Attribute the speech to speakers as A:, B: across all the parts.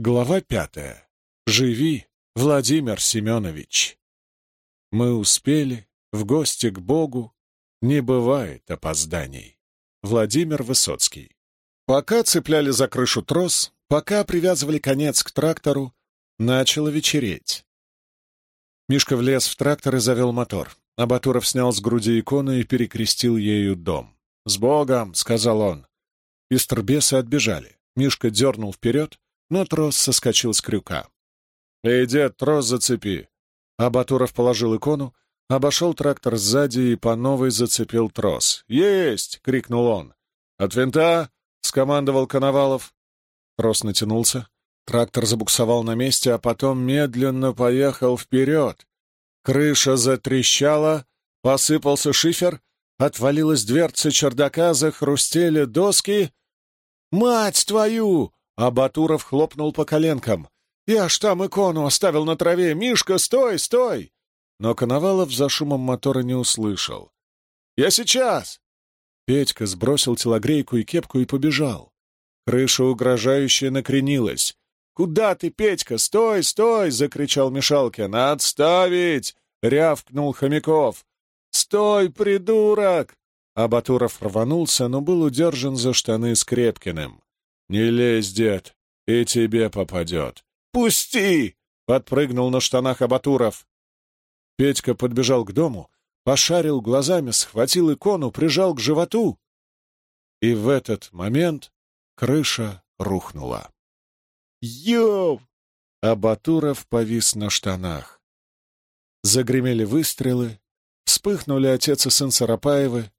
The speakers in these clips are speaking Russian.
A: Глава пятая. Живи, Владимир Семенович. Мы успели в гости к Богу, не бывает опозданий. Владимир Высоцкий. Пока цепляли за крышу трос, пока привязывали конец к трактору, начало вечереть. Мишка влез в трактор и завел мотор. Абатуров снял с груди икону и перекрестил ею дом. «С Богом!» — сказал он. Истербесы отбежали. Мишка дернул вперед, но трос соскочил с крюка. «Эй, дед, трос зацепи!» Абатуров положил икону, обошел трактор сзади и по новой зацепил трос. «Есть!» — крикнул он. «От винта!» — скомандовал Коновалов. Трос натянулся. Трактор забуксовал на месте, а потом медленно поехал вперед. Крыша затрещала, посыпался шифер, отвалилась дверца чердака, захрустели доски. «Мать твою!» А Батуров хлопнул по коленкам. «Я ж там икону оставил на траве! Мишка, стой, стой!» Но Коновалов за шумом мотора не услышал. «Я сейчас!» Петька сбросил телогрейку и кепку и побежал. Крыша угрожающе накренилась. «Куда ты, Петька? Стой, стой!» — закричал Мишалкин. «Отставить!» — рявкнул Хомяков. «Стой, придурок!» А Батуров рванулся, но был удержан за штаны с Крепкиным. «Не лезь, дед, и тебе попадет». «Пусти!» — подпрыгнул на штанах Абатуров. Петька подбежал к дому, пошарил глазами, схватил икону, прижал к животу. И в этот момент крыша рухнула. «Ёв!» — Абатуров повис на штанах. Загремели выстрелы, вспыхнули отец и сын Сарапаевы.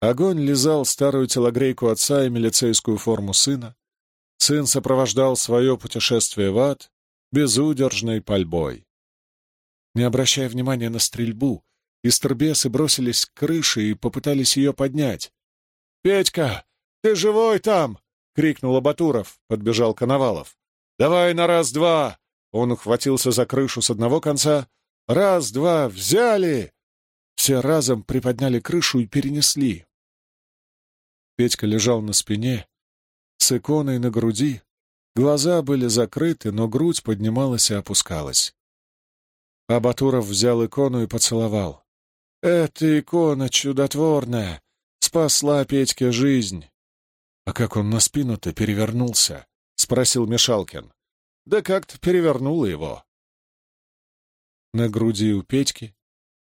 A: Огонь лизал старую телогрейку отца и милицейскую форму сына. Сын сопровождал свое путешествие в ад безудержной пальбой. Не обращая внимания на стрельбу, истербесы бросились к крыше и попытались ее поднять. «Петька, ты живой там?» — крикнул Абатуров, подбежал Коновалов. «Давай на раз-два!» Он ухватился за крышу с одного конца. «Раз-два! Взяли!» Все разом приподняли крышу и перенесли. Петька лежал на спине, с иконой на груди. Глаза были закрыты, но грудь поднималась и опускалась. Абатуров взял икону и поцеловал. «Эта икона чудотворная! Спасла Петьке жизнь!» «А как он на спину-то перевернулся?» — спросил Мишалкин. «Да как-то перевернуло его». На груди у Петьки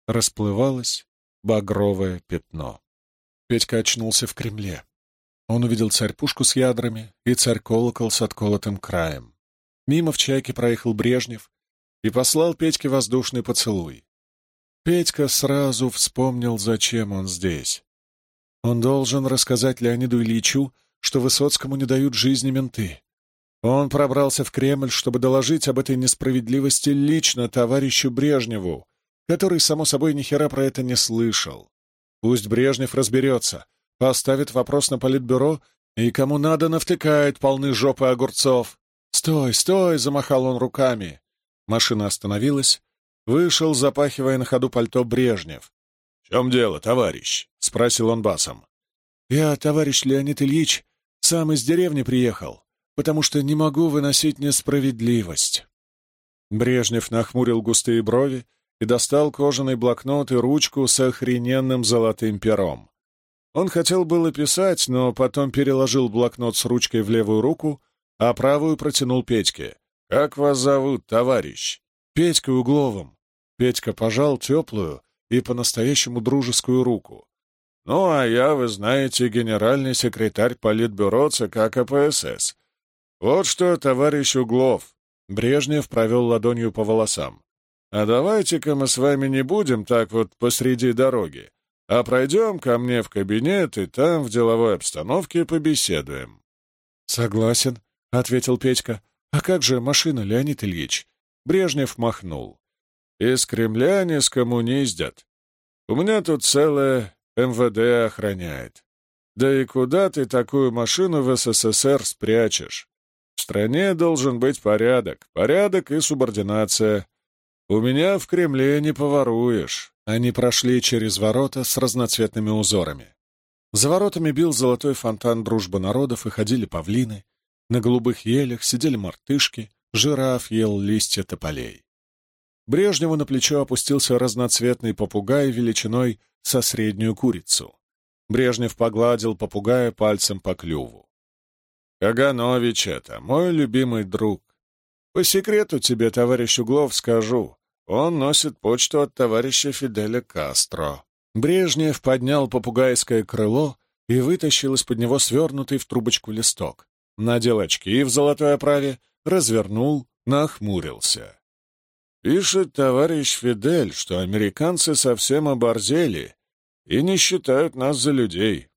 A: расплывалось багровое пятно. Петька очнулся в Кремле. Он увидел царь-пушку с ядрами и царь-колокол с отколотым краем. Мимо в чайке проехал Брежнев и послал Петьке воздушный поцелуй. Петька сразу вспомнил, зачем он здесь. Он должен рассказать Леониду Ильичу, что Высоцкому не дают жизни менты. Он пробрался в Кремль, чтобы доложить об этой несправедливости лично товарищу Брежневу, который, само собой, ни хера про это не слышал. Пусть Брежнев разберется, Поставит вопрос на политбюро, и кому надо навтыкает полны жопы огурцов. «Стой, стой!» — замахал он руками. Машина остановилась. Вышел, запахивая на ходу пальто Брежнев. «В чем дело, товарищ?» — спросил он басом. «Я, товарищ Леонид Ильич, сам из деревни приехал, потому что не могу выносить несправедливость». Брежнев нахмурил густые брови и достал кожаный блокнот и ручку с охрененным золотым пером. Он хотел было писать, но потом переложил блокнот с ручкой в левую руку, а правую протянул Петьке. «Как вас зовут, товарищ?» «Петька Угловым». Петька пожал теплую и по-настоящему дружескую руку. «Ну, а я, вы знаете, генеральный секретарь Политбюро ЦК КПСС. Вот что, товарищ Углов». Брежнев провел ладонью по волосам. «А давайте-ка мы с вами не будем так вот посреди дороги а пройдем ко мне в кабинет и там в деловой обстановке побеседуем». «Согласен», — ответил Петька. «А как же машина, Леонид Ильич?» Брежнев махнул. «Из Кремля не скоммуниздят. У меня тут целое МВД охраняет. Да и куда ты такую машину в СССР спрячешь? В стране должен быть порядок, порядок и субординация. У меня в Кремле не поворуешь. Они прошли через ворота с разноцветными узорами. За воротами бил золотой фонтан дружбы народов и ходили павлины. На голубых елях сидели мартышки, жираф ел листья тополей. Брежневу на плечо опустился разноцветный попугай величиной со среднюю курицу. Брежнев погладил попугая пальцем по клюву. «Каганович это, мой любимый друг. По секрету тебе, товарищ Углов, скажу. Он носит почту от товарища Фиделя Кастро». Брежнев поднял попугайское крыло и вытащил из-под него свернутый в трубочку листок. Надел очки в золотой оправе, развернул, нахмурился. Пишет товарищ Фидель, что американцы совсем оборзели и не считают нас за людей.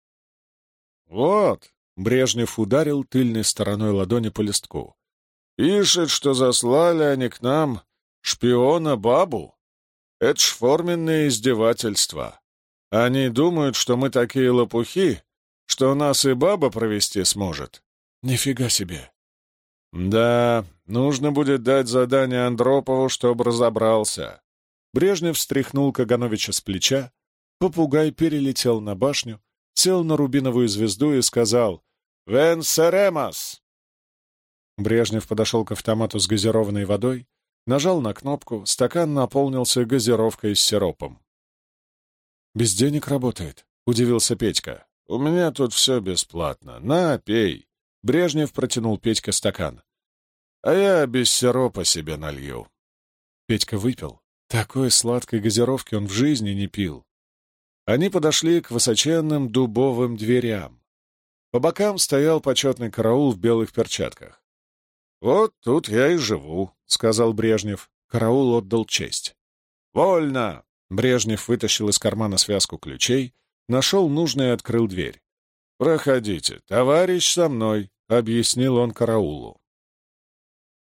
A: Вот, Брежнев ударил тыльной стороной ладони по листку. Пишет, что заслали они к нам шпиона-бабу. Это ж форменное издевательство. Они думают, что мы такие лопухи, что нас и баба провести сможет. Нифига себе. Да, нужно будет дать задание Андропову, чтобы разобрался. Брежнев встряхнул Кагановича с плеча, попугай перелетел на башню, сел на рубиновую звезду и сказал «Венсеремас!». Брежнев подошел к автомату с газированной водой, нажал на кнопку, стакан наполнился газировкой с сиропом. «Без денег работает», — удивился Петька. «У меня тут все бесплатно. На, пей». Брежнев протянул Петька стакан. «А я без сиропа себе налью». Петька выпил. Такой сладкой газировки он в жизни не пил. Они подошли к высоченным дубовым дверям. По бокам стоял почетный караул в белых перчатках. «Вот тут я и живу», — сказал Брежнев. Караул отдал честь. «Вольно!» Брежнев вытащил из кармана связку ключей, нашел нужный и открыл дверь. «Проходите, товарищ со мной», — объяснил он караулу.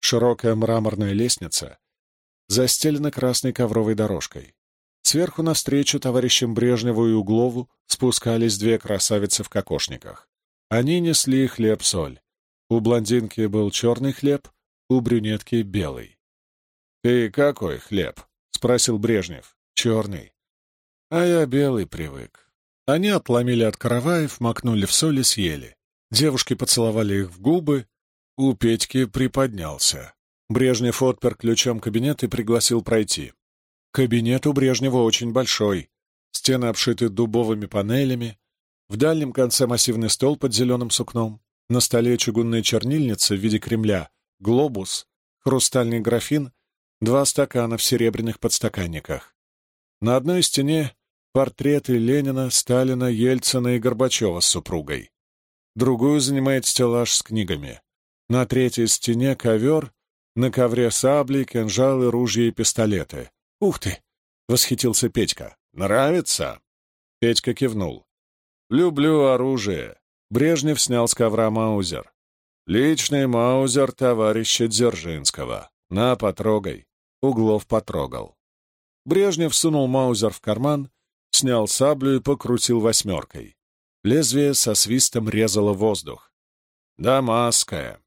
A: Широкая мраморная лестница застелена красной ковровой дорожкой. Сверху навстречу товарищам Брежневу и Углову спускались две красавицы в кокошниках. Они несли хлеб-соль. У блондинки был черный хлеб, у брюнетки — белый. «Ты какой хлеб?» — спросил Брежнев. «Черный». «А я белый привык». Они отломили от караваев, макнули в соль и съели. Девушки поцеловали их в губы. У Петьки приподнялся. Брежнев отпер ключом кабинет и пригласил пройти. Кабинет у Брежнева очень большой. Стены обшиты дубовыми панелями. В дальнем конце массивный стол под зеленым сукном. На столе чугунная чернильница в виде Кремля, глобус, хрустальный графин, два стакана в серебряных подстаканниках. На одной стене портреты Ленина, Сталина, Ельцина и Горбачева с супругой другую занимает стеллаж с книгами. На третьей стене ковер, на ковре сабли, кинжалы, ружья и пистолеты. «Ух ты!» — восхитился Петька. «Нравится?» Петька кивнул. «Люблю оружие». Брежнев снял с ковра маузер. «Личный маузер товарища Дзержинского. На, потрогай». Углов потрогал. Брежнев сунул маузер в карман, снял саблю и покрутил восьмеркой. Лезвие со свистом резало воздух. «Дамасская!»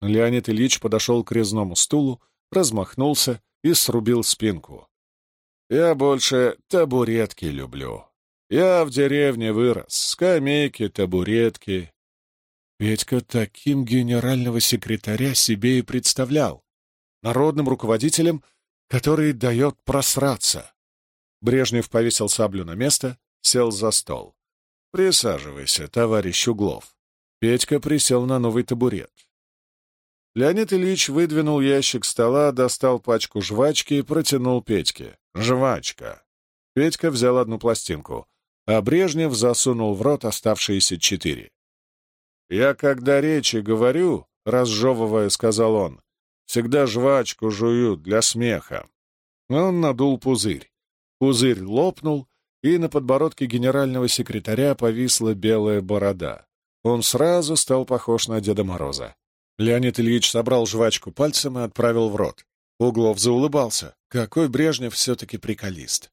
A: Леонид Ильич подошел к резному стулу, размахнулся и срубил спинку. «Я больше табуретки люблю. Я в деревне вырос. Скамейки, табуретки». Петька таким генерального секретаря себе и представлял. Народным руководителем, который дает просраться. Брежнев повесил саблю на место, сел за стол. «Присаживайся, товарищ Углов». Петька присел на новый табурет. Леонид Ильич выдвинул ящик стола, достал пачку жвачки и протянул Петьке. «Жвачка». Петька взял одну пластинку, а Брежнев засунул в рот оставшиеся четыре. «Я, когда речи говорю, — разжевывая, сказал он, — всегда жвачку жую для смеха». Он надул пузырь. Пузырь лопнул, и на подбородке генерального секретаря повисла белая борода. Он сразу стал похож на Деда Мороза. Леонид Ильич собрал жвачку пальцем и отправил в рот. Углов заулыбался. Какой Брежнев все-таки приколист.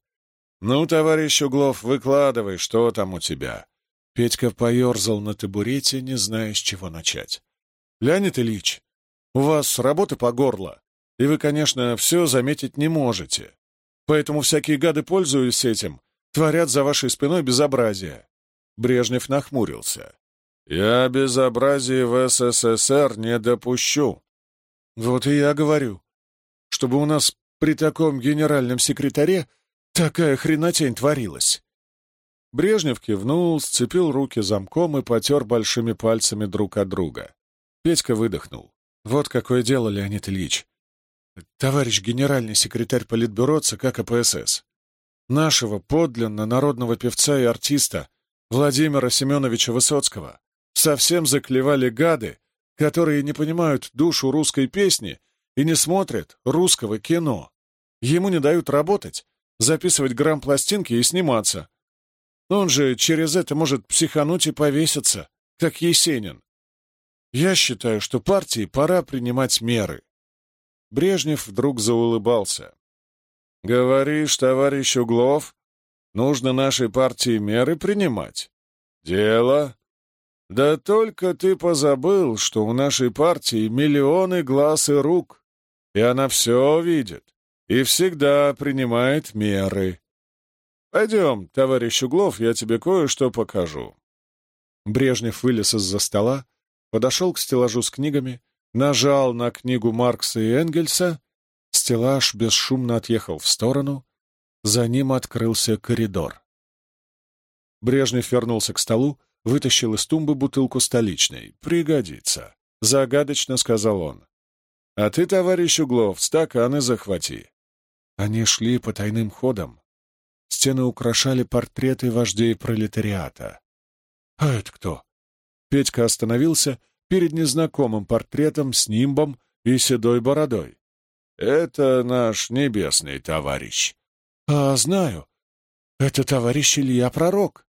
A: «Ну, товарищ Углов, выкладывай, что там у тебя?» Петька поерзал на табурете, не зная, с чего начать. «Леонид Ильич, у вас работы по горло, и вы, конечно, все заметить не можете. Поэтому всякие гады, пользуясь этим, творят за вашей спиной безобразие. Брежнев нахмурился. Я безобразие в СССР не допущу.
B: Вот и я говорю, чтобы у нас при таком генеральном секретаре такая хренотень творилась.
A: Брежнев кивнул, сцепил руки замком и потер большими пальцами друг от друга. Петька выдохнул.
B: Вот какое дело, Леонид Ильич. Товарищ генеральный секретарь Политбюро ЦК КПСС. Нашего подлинно народного певца и артиста Владимира Семеновича Высоцкого совсем заклевали гады, которые не понимают душу русской песни и не смотрят русского кино. Ему не дают работать, записывать грамм-пластинки и сниматься. Он же через это может психануть и повеситься, как Есенин. Я считаю, что партии пора принимать меры. Брежнев вдруг заулыбался. «Говоришь, товарищ Углов, нужно нашей партии меры принимать? Дело? Да только ты позабыл, что у нашей партии миллионы глаз и рук, и она все видит и всегда принимает меры. Пойдем, товарищ Углов, я тебе кое-что покажу». Брежнев вылез из-за стола, подошел к стеллажу с книгами, нажал на книгу Маркса и Энгельса, стеллаж бесшумно отъехал в сторону, за ним открылся коридор. Брежнев вернулся к столу, вытащил из тумбы бутылку столичной. «Пригодится», — загадочно сказал он. «А ты, товарищ Углов, стаканы захвати». Они шли по тайным ходам. Стены украшали портреты вождей пролетариата. «А это кто?» Петька остановился перед незнакомым портретом с нимбом и седой бородой. «Это наш небесный товарищ». «А, знаю. Это товарищ Илья Пророк».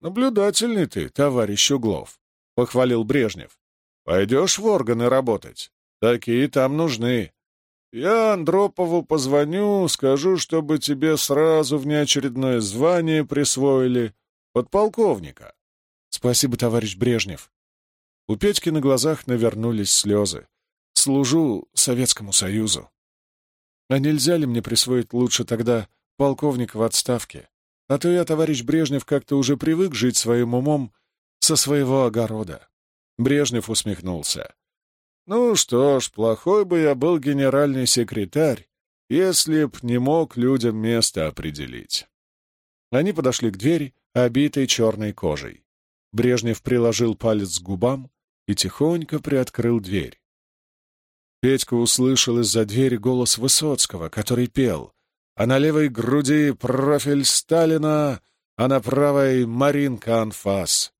B: «Наблюдательный ты, товарищ Углов», — похвалил Брежнев. «Пойдешь в органы работать? Такие там нужны. Я Андропову позвоню, скажу, чтобы тебе сразу внеочередное звание присвоили подполковника». «Спасибо, товарищ Брежнев», у Петьки на глазах навернулись слезы. «Служу Советскому Союзу. А нельзя ли мне присвоить лучше тогда полковника в отставке? А то я, товарищ Брежнев, как-то уже привык жить своим умом со своего огорода». Брежнев усмехнулся. «Ну что ж, плохой бы я был генеральный секретарь, если б не мог людям место определить». Они подошли к двери, обитой черной кожей. Брежнев приложил палец к губам и тихонько приоткрыл дверь. Петька услышал из-за двери голос Высоцкого, который пел, а на левой груди профиль Сталина, а на правой — Маринка Анфас.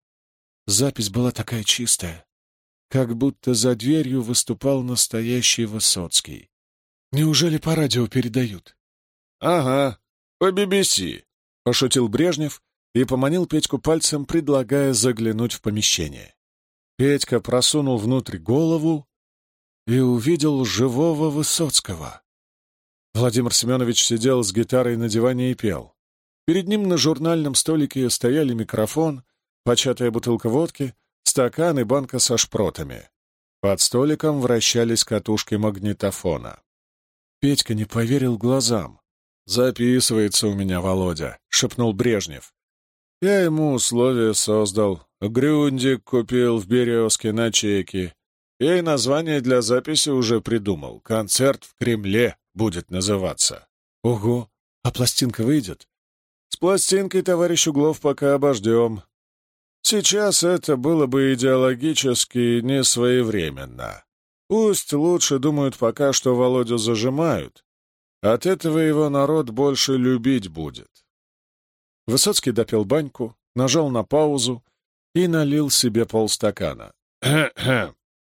B: Запись была такая чистая, как будто за дверью выступал настоящий Высоцкий. Неужели по радио передают? — Ага, по BBC, — пошутил Брежнев и поманил Петьку пальцем, предлагая заглянуть в помещение. Петька просунул внутрь голову и увидел живого Высоцкого. Владимир Семенович сидел с гитарой на диване и пел. Перед ним на журнальном столике стояли микрофон, початая бутылка водки, стакан и банка со шпротами. Под столиком вращались катушки магнитофона. Петька не поверил глазам. «Записывается у меня Володя», — шепнул Брежнев. Я ему условия создал. Грюндик купил в Березке на чеки. Я и название для записи уже придумал. «Концерт в Кремле» будет называться. Ого, а пластинка выйдет? С пластинкой, товарищ Углов, пока обождем. Сейчас это было бы идеологически не своевременно. Пусть лучше думают пока, что Володю зажимают. От этого его народ больше любить будет. Высоцкий допил баньку, нажал на паузу и налил себе полстакана.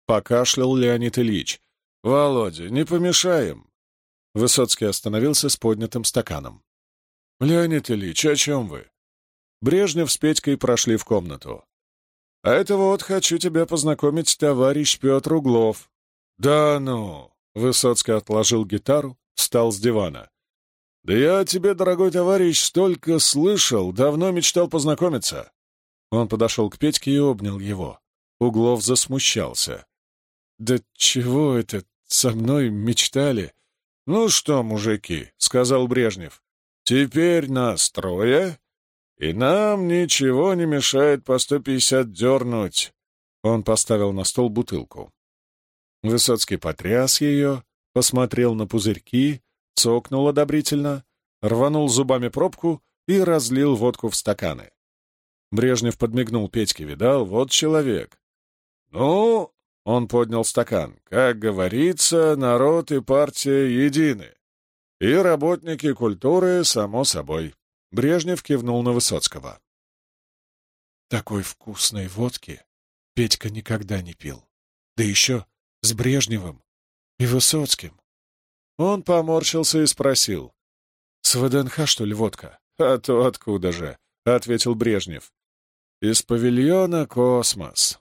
B: Покашлял Леонид Ильич. «Володя, не помешаем!» Высоцкий остановился с поднятым стаканом. «Леонид Ильич, о чем вы?» Брежнев с Петькой прошли в комнату. «А это вот хочу тебя познакомить, товарищ Петр Углов». «Да ну!» — Высоцкий отложил гитару, встал с дивана. «Да я тебе, дорогой товарищ, столько слышал, давно мечтал познакомиться». Он подошел к Петьке и обнял его. Углов засмущался. «Да чего это со мной мечтали?» «Ну что, мужики», — сказал Брежнев, — «теперь нас трое,
A: И нам ничего не мешает по сто пятьдесят дернуть. Он поставил на стол бутылку. Высоцкий потряс ее, посмотрел на пузырьки, цокнул одобрительно, рванул зубами пробку и разлил водку в стаканы. Брежнев подмигнул Петьке, видал, вот человек. «Ну, — он поднял стакан, — как говорится, народ и партия едины. И работники культуры, само собой». Брежнев кивнул на Высоцкого.
B: Такой вкусной водки Петька никогда не пил. Да еще с Брежневым и Высоцким.
A: Он поморщился и спросил.
B: «С ВДНХ, что ли, водка?»
A: «А то откуда же?» — ответил Брежнев. «Из павильона «Космос».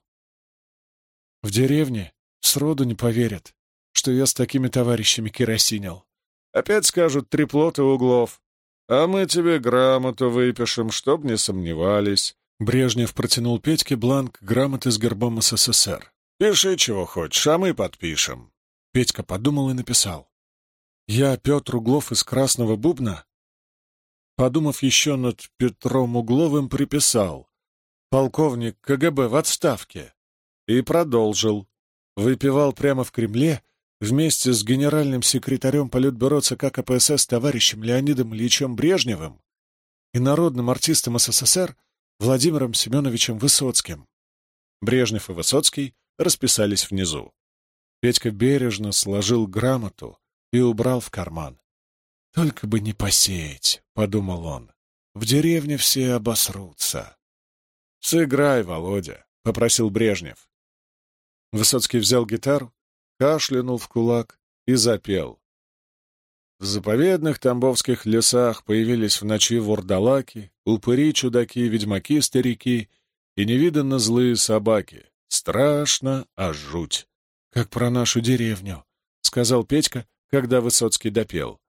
B: В деревне сроду не поверят, что я с такими товарищами керосинил.
A: Опять скажут треплоты углов. А мы тебе грамоту выпишем, чтоб не сомневались.
B: Брежнев протянул Петьке бланк грамоты с гербом СССР.
A: «Пиши, чего хочешь, а мы подпишем».
B: Петька подумал и написал. «Я Петр Углов из Красного Бубна». Подумав еще над Петром Угловым, приписал. «Полковник КГБ в отставке». И продолжил. Выпивал прямо в Кремле вместе с генеральным секретарем Политбюро ЦК КПСС товарищем Леонидом Ильичем Брежневым и народным артистом СССР Владимиром Семеновичем Высоцким. Брежнев и Высоцкий расписались внизу. Петька бережно сложил грамоту и убрал в карман. «Только бы не посеять», — подумал он. «В деревне все обосрутся».
A: «Сыграй, Володя», — попросил Брежнев.
B: Высоцкий взял гитару, кашлянул в кулак и запел.
A: В заповедных тамбовских лесах появились в ночи вурдалаки, упыри, чудаки, ведьмаки, старики и невиданно злые собаки. Страшно, а жуть.
B: «Как про нашу деревню», — сказал Петька, когда Высоцкий допел.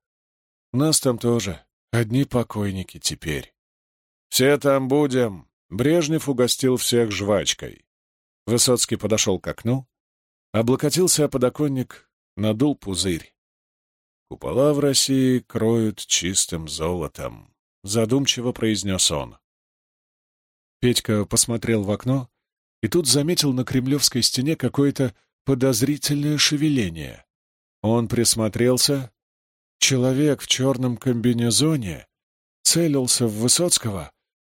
B: «У нас там тоже одни покойники теперь».
A: «Все там будем», — Брежнев угостил всех жвачкой.
B: Высоцкий подошел к окну, облокотился о подоконник, надул пузырь.
A: Купола в России кроют чистым золотом, — задумчиво произнес он.
B: Петька посмотрел в окно и тут заметил на кремлевской стене какое-то подозрительное шевеление. Он присмотрелся. Человек в черном комбинезоне целился в Высоцкого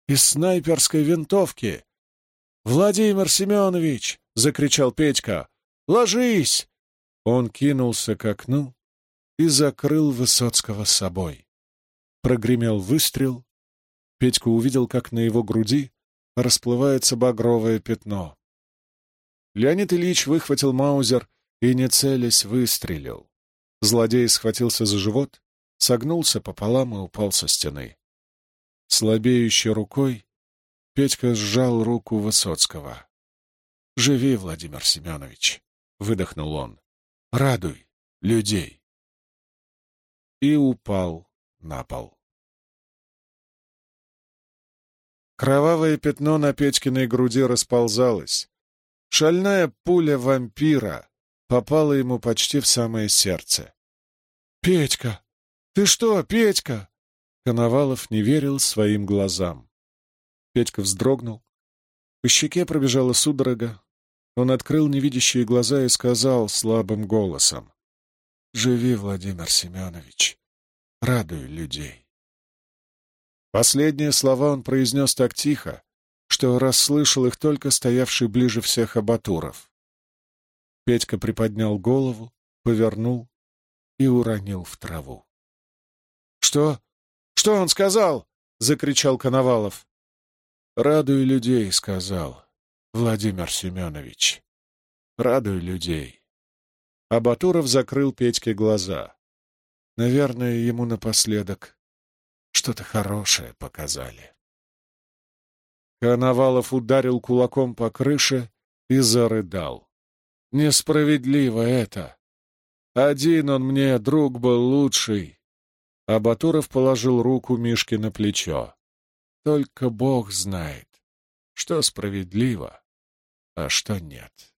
B: из снайперской винтовки. «Владимир Семенович!» — закричал Петька. «Ложись!» Он кинулся к окну, и закрыл Высоцкого собой. Прогремел выстрел. Петька увидел, как на его груди расплывается багровое пятно. Леонид Ильич выхватил маузер и, не целясь, выстрелил. Злодей схватился за живот, согнулся пополам и упал со стены. Слабеющей рукой Петька сжал руку Высоцкого. «Живи, Владимир Семенович!» — выдохнул он. «Радуй людей!» и упал на пол. Кровавое пятно на Петькиной груди расползалось. Шальная пуля вампира попала ему почти в самое сердце. «Петька! Ты что, Петька?» Коновалов не верил своим глазам. Петька вздрогнул. По щеке пробежала судорога. Он открыл невидящие глаза и сказал слабым голосом. Живи, Владимир Семенович, радуй людей. Последние слова он произнес так тихо, что расслышал их только стоявший ближе всех абатуров. Петька приподнял голову, повернул и уронил в траву. «Что? Что он сказал?» — закричал Коновалов. «Радуй людей», — сказал Владимир Семенович. «Радуй людей». А Батуров закрыл Петьке глаза. Наверное, ему напоследок что-то хорошее показали. Коновалов ударил кулаком по крыше и зарыдал. «Несправедливо это! Один он мне, друг был лучший!» А Батуров положил руку Мишке на плечо. «Только Бог знает, что справедливо, а что нет».